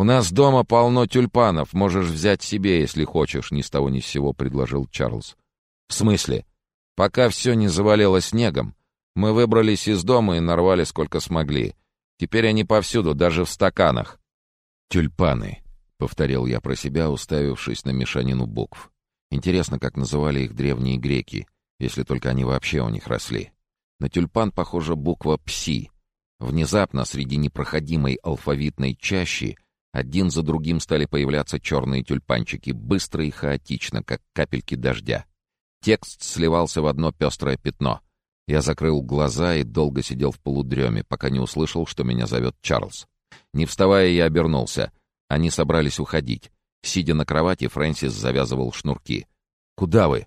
«У нас дома полно тюльпанов, можешь взять себе, если хочешь», — ни с того ни с сего предложил Чарльз. «В смысле? Пока все не завалило снегом, мы выбрались из дома и нарвали сколько смогли. Теперь они повсюду, даже в стаканах». «Тюльпаны», — повторил я про себя, уставившись на мешанину букв. Интересно, как называли их древние греки, если только они вообще у них росли. На тюльпан похожа буква «пси». Внезапно среди непроходимой алфавитной чащи один за другим стали появляться черные тюльпанчики, быстро и хаотично, как капельки дождя. Текст сливался в одно пестрое пятно. Я закрыл глаза и долго сидел в полудреме, пока не услышал, что меня зовет Чарльз. Не вставая, я обернулся. Они собрались уходить. Сидя на кровати, Фрэнсис завязывал шнурки. «Куда вы?»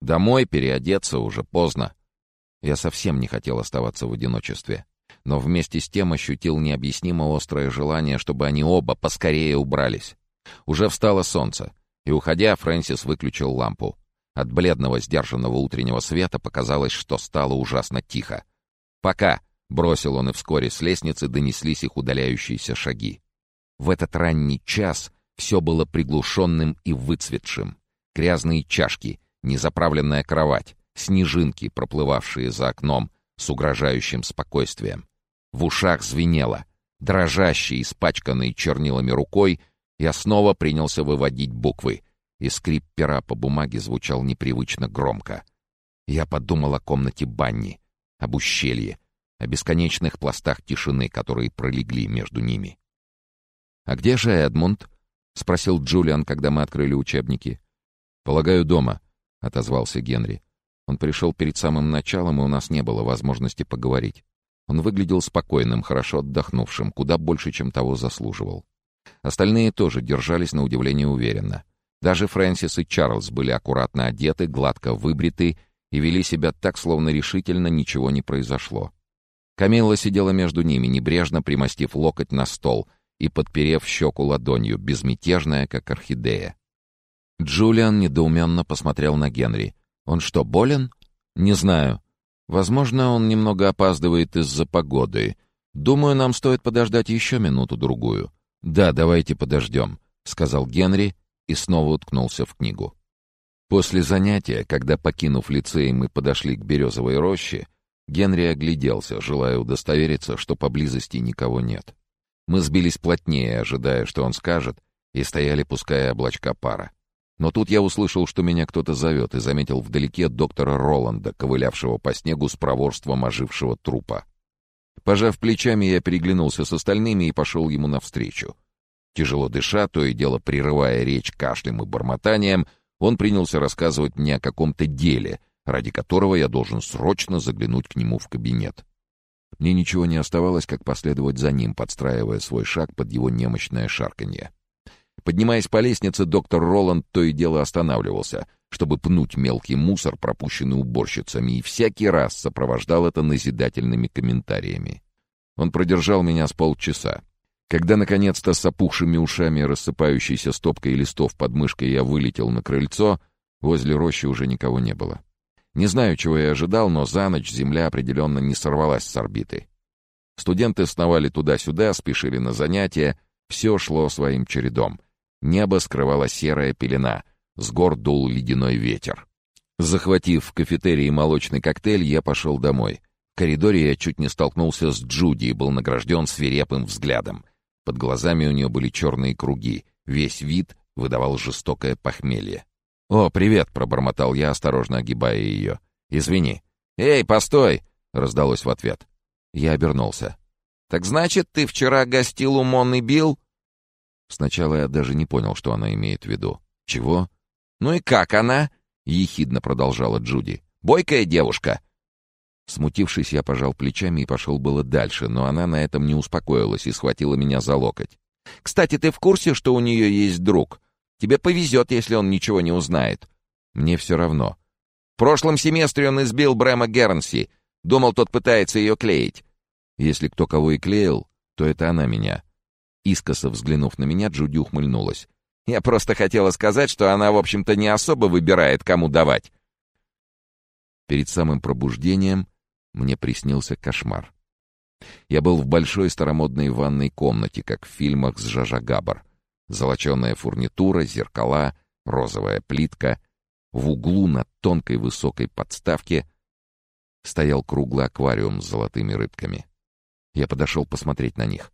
«Домой переодеться уже поздно». Я совсем не хотел оставаться в одиночестве, но вместе с тем ощутил необъяснимо острое желание, чтобы они оба поскорее убрались. Уже встало солнце, и, уходя, Фрэнсис выключил лампу. От бледного, сдержанного утреннего света показалось, что стало ужасно тихо. «Пока!» — бросил он, и вскоре с лестницы донеслись их удаляющиеся шаги. В этот ранний час все было приглушенным и выцветшим. Грязные чашки, незаправленная кровать, снежинки, проплывавшие за окном с угрожающим спокойствием. В ушах звенело. Дрожащий, испачканный чернилами рукой, я снова принялся выводить буквы, и скрип пера по бумаге звучал непривычно громко. Я подумал о комнате Банни, об ущелье, о бесконечных пластах тишины, которые пролегли между ними. «А где же Эдмунд?» — спросил Джулиан, когда мы открыли учебники. «Полагаю, дома», — отозвался Генри. Он пришел перед самым началом, и у нас не было возможности поговорить. Он выглядел спокойным, хорошо отдохнувшим, куда больше, чем того заслуживал. Остальные тоже держались на удивление уверенно. Даже Фрэнсис и Чарльз были аккуратно одеты, гладко выбриты и вели себя так, словно решительно ничего не произошло. Камилла сидела между ними, небрежно примостив локоть на стол, и подперев щеку ладонью, безмятежная, как орхидея. Джулиан недоуменно посмотрел на Генри. «Он что, болен?» «Не знаю. Возможно, он немного опаздывает из-за погоды. Думаю, нам стоит подождать еще минуту-другую». «Да, давайте подождем», — сказал Генри и снова уткнулся в книгу. После занятия, когда, покинув лицей, мы подошли к березовой роще, Генри огляделся, желая удостовериться, что поблизости никого нет. Мы сбились плотнее, ожидая, что он скажет, и стояли, пуская облачка пара. Но тут я услышал, что меня кто-то зовет, и заметил вдалеке доктора Роланда, ковылявшего по снегу с проворством ожившего трупа. Пожав плечами, я переглянулся с остальными и пошел ему навстречу. Тяжело дыша, то и дело прерывая речь кашлем и бормотанием, он принялся рассказывать мне о каком-то деле, ради которого я должен срочно заглянуть к нему в кабинет. Мне ничего не оставалось, как последовать за ним, подстраивая свой шаг под его немощное шарканье. Поднимаясь по лестнице, доктор Роланд то и дело останавливался, чтобы пнуть мелкий мусор, пропущенный уборщицами, и всякий раз сопровождал это назидательными комментариями. Он продержал меня с полчаса. Когда, наконец-то, с опухшими ушами и рассыпающейся стопкой листов под мышкой я вылетел на крыльцо, возле рощи уже никого не было. Не знаю, чего я ожидал, но за ночь земля определенно не сорвалась с орбиты. Студенты сновали туда-сюда, спешили на занятия, все шло своим чередом. Небо скрывала серая пелена, с гор дул ледяной ветер. Захватив в кафетерии молочный коктейль, я пошел домой. В коридоре я чуть не столкнулся с Джуди и был награжден свирепым взглядом. Под глазами у нее были черные круги, весь вид выдавал жестокое похмелье. «О, привет!» — пробормотал я, осторожно огибая ее. «Извини». «Эй, постой!» — раздалось в ответ. Я обернулся. «Так значит, ты вчера гостил у Монны Билл?» Сначала я даже не понял, что она имеет в виду. «Чего?» «Ну и как она?» — ехидно продолжала Джуди. «Бойкая девушка!» Смутившись, я пожал плечами и пошел было дальше, но она на этом не успокоилась и схватила меня за локоть. «Кстати, ты в курсе, что у нее есть друг? Тебе повезет, если он ничего не узнает. Мне все равно. В прошлом семестре он избил Брэма Гернси. Думал, тот пытается ее клеить. Если кто кого и клеил, то это она меня. Искоса взглянув на меня, Джуди ухмыльнулась. Я просто хотела сказать, что она, в общем-то, не особо выбирает, кому давать. Перед самым пробуждением мне приснился кошмар. Я был в большой старомодной ванной комнате, как в фильмах с Жа Жа Габор. Золоченая фурнитура, зеркала, розовая плитка. В углу на тонкой высокой подставке стоял круглый аквариум с золотыми рыбками. Я подошел посмотреть на них.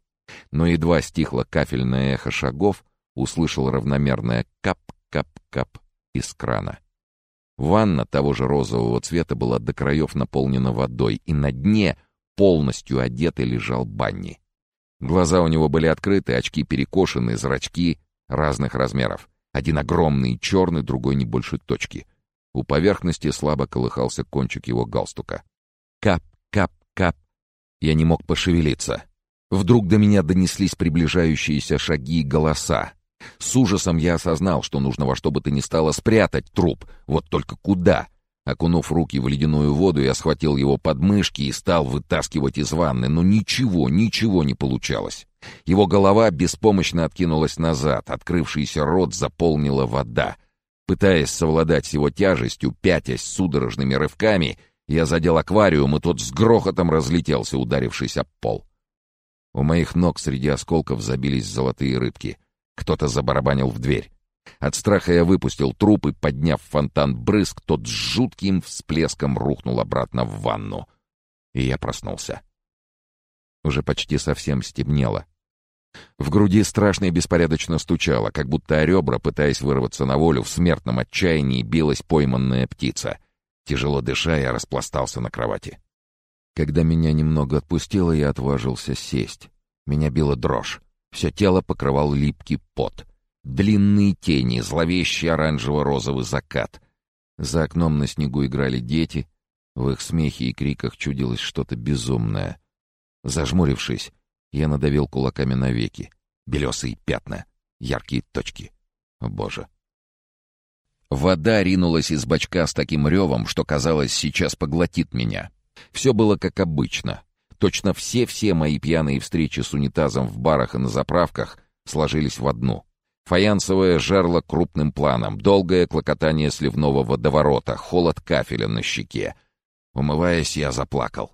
Но едва стихло кафельное эхо шагов, услышал равномерное кап-кап-кап из крана. Ванна того же розового цвета была до краев наполнена водой, и на дне, полностью одетый, лежал Банни. Глаза у него были открыты, очки перекошены, зрачки разных размеров. Один огромный черный, другой не больше точки. У поверхности слабо колыхался кончик его галстука. Кап, кап, кап. Я не мог пошевелиться. Вдруг до меня донеслись приближающиеся шаги и голоса. С ужасом я осознал, что нужно во что бы то ни стало спрятать труп. Вот только куда? Окунув руки в ледяную воду, я схватил его под мышки и стал вытаскивать из ванны, но ничего, ничего не получалось. Его голова беспомощно откинулась назад, открывшийся рот заполнила вода. Пытаясь совладать с его тяжестью, пятясь судорожными рывками, я задел аквариум, и тот с грохотом разлетелся, ударившись об пол. У моих ног среди осколков забились золотые рыбки. Кто-то забарабанил в дверь. От страха я выпустил труп и, подняв фонтан брызг, тот с жутким всплеском рухнул обратно в ванну. И я проснулся. Уже почти совсем стемнело. В груди страшно и беспорядочно стучало, как будто о ребра, пытаясь вырваться на волю, в смертном отчаянии билась пойманная птица. Тяжело дыша, я распластался на кровати. Когда меня немного отпустило, я отважился сесть. Меня била дрожь. Все тело покрывал липкий пот. Длинные тени, зловещий оранжево-розовый закат. За окном на снегу играли дети. В их смехе и криках чудилось что-то безумное. Зажмурившись, я надавил кулаками на веки. Белесые пятна, яркие точки. О, боже! Вода ринулась из бачка с таким ревом, что, казалось, сейчас поглотит меня. Все было как обычно. Точно все-все мои пьяные встречи с унитазом в барах и на заправках сложились в одну. Фаянсовое жерло крупным планом, долгое клокотание сливного водоворота, холод кафеля на щеке. Умываясь, я заплакал.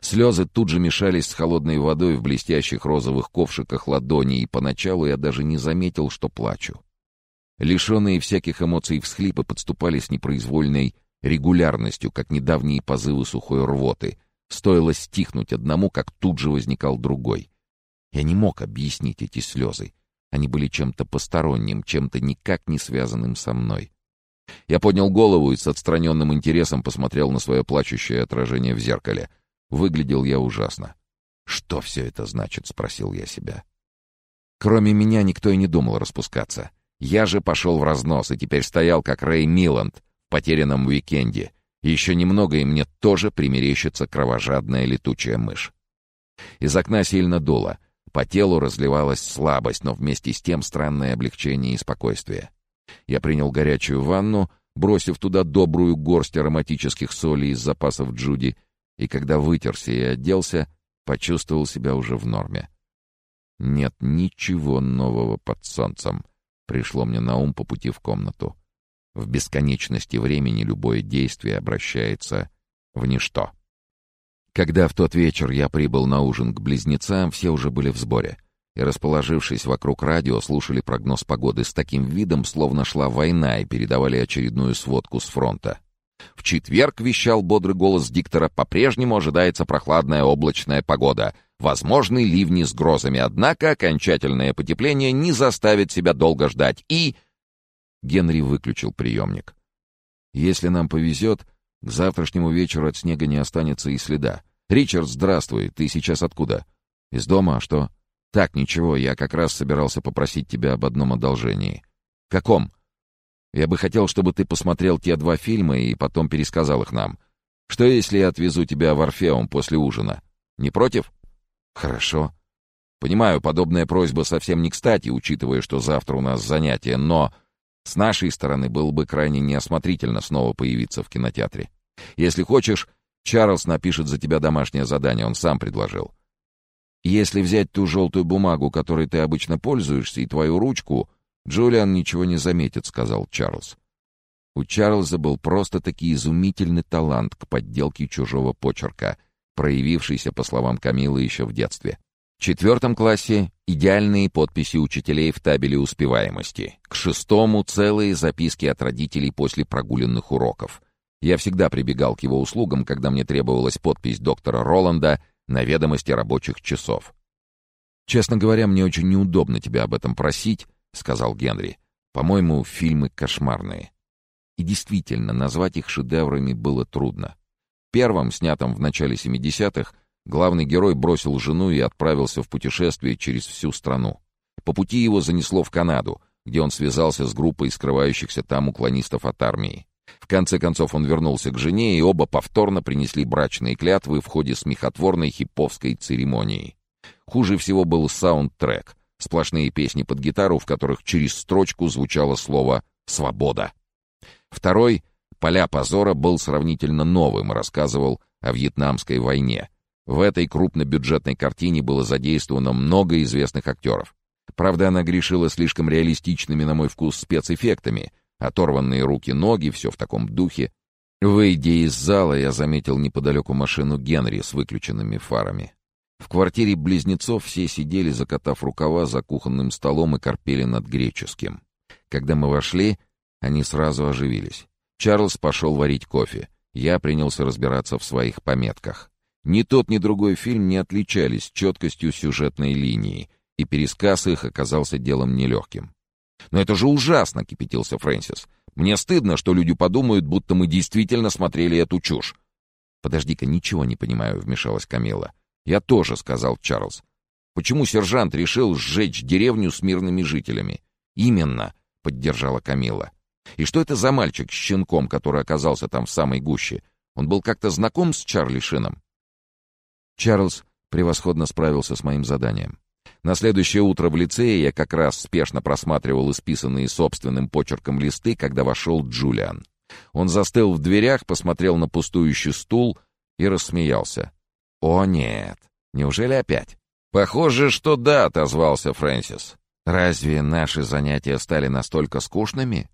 Слезы тут же мешались с холодной водой в блестящих розовых ковшиках ладони, и поначалу я даже не заметил, что плачу. Лишенные всяких эмоций всхлипы подступали с непроизвольной регулярностью, как недавние позывы сухой рвоты — Стоило стихнуть одному, как тут же возникал другой. Я не мог объяснить эти слезы. Они были чем-то посторонним, чем-то никак не связанным со мной. Я поднял голову и с отстраненным интересом посмотрел на свое плачущее отражение в зеркале. Выглядел я ужасно. «Что все это значит?» — спросил я себя. Кроме меня никто и не думал распускаться. Я же пошел в разнос и теперь стоял, как Рэй Миланд потерянном уикенде — еще немного, и мне тоже примерещится кровожадная летучая мышь. Из окна сильно дуло. По телу разливалась слабость, но вместе с тем странное облегчение и спокойствие. Я принял горячую ванну, бросив туда добрую горсть ароматических солей из запасов Джуди, и когда вытерся и оделся, почувствовал себя уже в норме. Нет ничего нового под солнцем, пришло мне на ум по пути в комнату. В бесконечности времени любое действие обращается в ничто. Когда в тот вечер я прибыл на ужин к близнецам, все уже были в сборе. И, расположившись вокруг радио, слушали прогноз погоды с таким видом, словно шла война, и передавали очередную сводку с фронта. В четверг вещал бодрый голос диктора, по-прежнему ожидается прохладная облачная погода. Возможны ливни с грозами, однако окончательное потепление не заставит себя долго ждать. И Генри выключил приемник. «Если нам повезет, к завтрашнему вечеру от снега не останется и следа. Ричард, здравствуй. Ты сейчас откуда? Из дома, а что? Так, ничего, я как раз собирался попросить тебя об одном одолжении. Каком? Я бы хотел, чтобы ты посмотрел те два фильма и потом пересказал их нам. Что, если я отвезу тебя в Орфеум после ужина? Не против? Хорошо. Понимаю, подобная просьба совсем не кстати, учитывая, что завтра у нас занятие, но с нашей стороны было бы крайне неосмотрительно снова появиться в кинотеатре. Если хочешь, Чарльз напишет за тебя домашнее задание, он сам предложил. Если взять ту желтую бумагу, которой ты обычно пользуешься, и твою ручку, Джулиан ничего не заметит, сказал Чарльз. У Чарльза был просто-таки изумительный талант к подделке чужого почерка. проявившийся, по словам Камилы, еще в детстве. В четвертом классе — идеальные подписи учителей в табеле успеваемости. К шестому — целые записки от родителей после прогуленных уроков. Я всегда прибегал к его услугам, когда мне требовалась подпись доктора Роланда на ведомости рабочих часов. «Честно говоря, мне очень неудобно тебя об этом просить», — сказал Генри. «По-моему, фильмы кошмарные». И действительно, назвать их шедеврами было трудно. Первым, снятым в начале 70-х, главный герой бросил жену и отправился в путешествие через всю страну. По пути его занесло в Канаду, где он связался с группой скрывающихся там уклонистов от армии. В конце концов он вернулся к жене, и оба повторно принесли брачные клятвы в ходе смехотворной хиповской церемонии. Хуже всего был саундтрек, сплошные песни под гитару, в которых через строчку звучало слово «свобода». Второй «Поля позора» был сравнительно новым рассказывал о Вьетнамской войне. В этой крупнобюджетной картине было задействовано много известных актеров. Правда, она грешила слишком реалистичными, на мой вкус, спецэффектами. Оторванные руки-ноги, все в таком духе. Выйдя из зала, я заметил неподалеку машину Генри с выключенными фарами. В квартире близнецов все сидели, закатав рукава за кухонным столом и корпели над греческим. Когда мы вошли, они сразу оживились. Чарльз пошел варить кофе. Я принялся разбираться в своих пометках. Ни тот, ни другой фильм не отличались четкостью сюжетной линии, и пересказ их оказался делом нелегким. «Но это же ужасно!» — кипятился Фрэнсис. «Мне стыдно, что люди подумают, будто мы действительно смотрели эту чушь». «Подожди-ка, ничего не понимаю», — вмешалась Камила. «Я тоже», — сказал Чарльз. «Почему сержант решил сжечь деревню с мирными жителями?» «Именно», — поддержала Камила. «И что это за мальчик с щенком, который оказался там в самой гуще? Он был как-то знаком с Чарли Шином?» Чарльз превосходно справился с моим заданием. На следующее утро в лицее я как раз спешно просматривал исписанные собственным почерком листы, когда вошел Джулиан. Он застыл в дверях, посмотрел на пустующий стул и рассмеялся. «О, нет! Неужели опять?» «Похоже, что да», — отозвался Фрэнсис. «Разве наши занятия стали настолько скучными?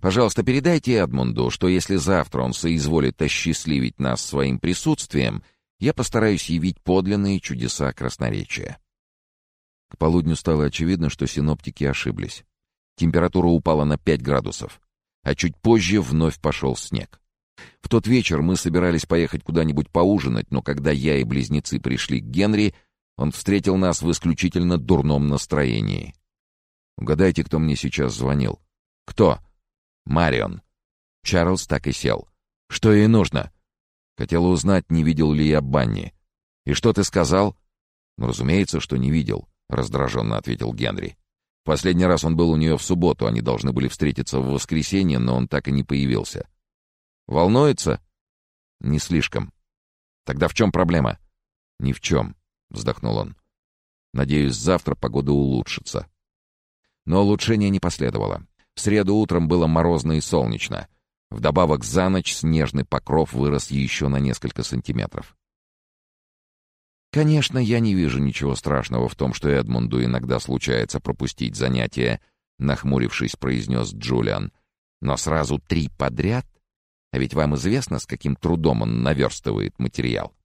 Пожалуйста, передайте Эдмунду, что если завтра он соизволит осчастливить нас своим присутствием, я постараюсь явить подлинные чудеса красноречия». К полудню стало очевидно, что синоптики ошиблись. Температура упала на 5 градусов, а чуть позже вновь пошел снег. В тот вечер мы собирались поехать куда-нибудь поужинать, но когда я и близнецы пришли к Генри, он встретил нас в исключительно дурном настроении. Угадайте, кто мне сейчас звонил? Кто? Марион. Чарльз так и сел. Что ей нужно? Хотела узнать, не видел ли я Банни. И что ты сказал? Ну, разумеется, что не видел, раздраженно ответил Генри. Последний раз он был у нее в субботу, они должны были встретиться в воскресенье, но он так и не появился. Волнуется? Не слишком. Тогда в чем проблема? Ни в чем, вздохнул он. Надеюсь, завтра погода улучшится. Но улучшения не последовало. В среду утром было морозно и солнечно. Вдобавок за ночь снежный покров вырос еще на несколько сантиметров. Конечно, я не вижу ничего страшного в том, что Эдмунду иногда случается пропустить занятия, нахмурившись, произнес Джулиан. Но сразу три подряд? А ведь вам известно, с каким трудом он наверстывает материал.